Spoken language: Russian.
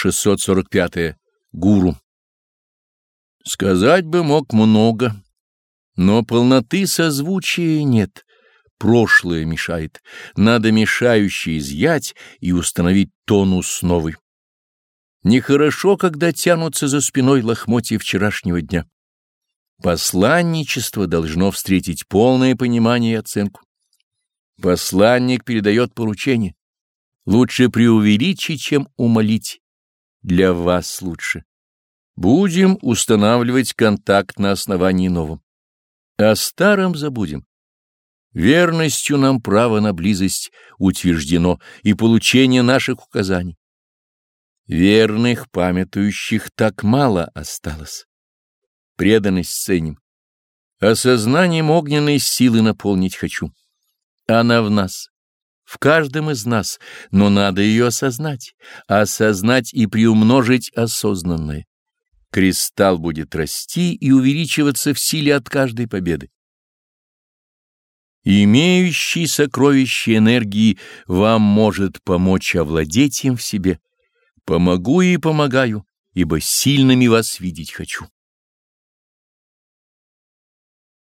645. -е. Гуру. Сказать бы мог много, но полноты созвучия нет. Прошлое мешает. Надо мешающее изъять и установить тонус новый. Нехорошо, когда тянутся за спиной лохмотья вчерашнего дня. Посланничество должно встретить полное понимание и оценку. Посланник передает поручение. Лучше преувеличить, чем умолить. Для вас лучше. Будем устанавливать контакт на основании новом. О старом забудем. Верностью нам право на близость утверждено и получение наших указаний. Верных, памятующих так мало осталось. Преданность ценим. Осознанием огненной силы наполнить хочу. Она в нас, в каждом из нас, но надо ее осознать, осознать и приумножить осознанное. Кристалл будет расти и увеличиваться в силе от каждой победы. Имеющий сокровище энергии вам может помочь овладеть им в себе. Помогу и помогаю, ибо сильными вас видеть хочу.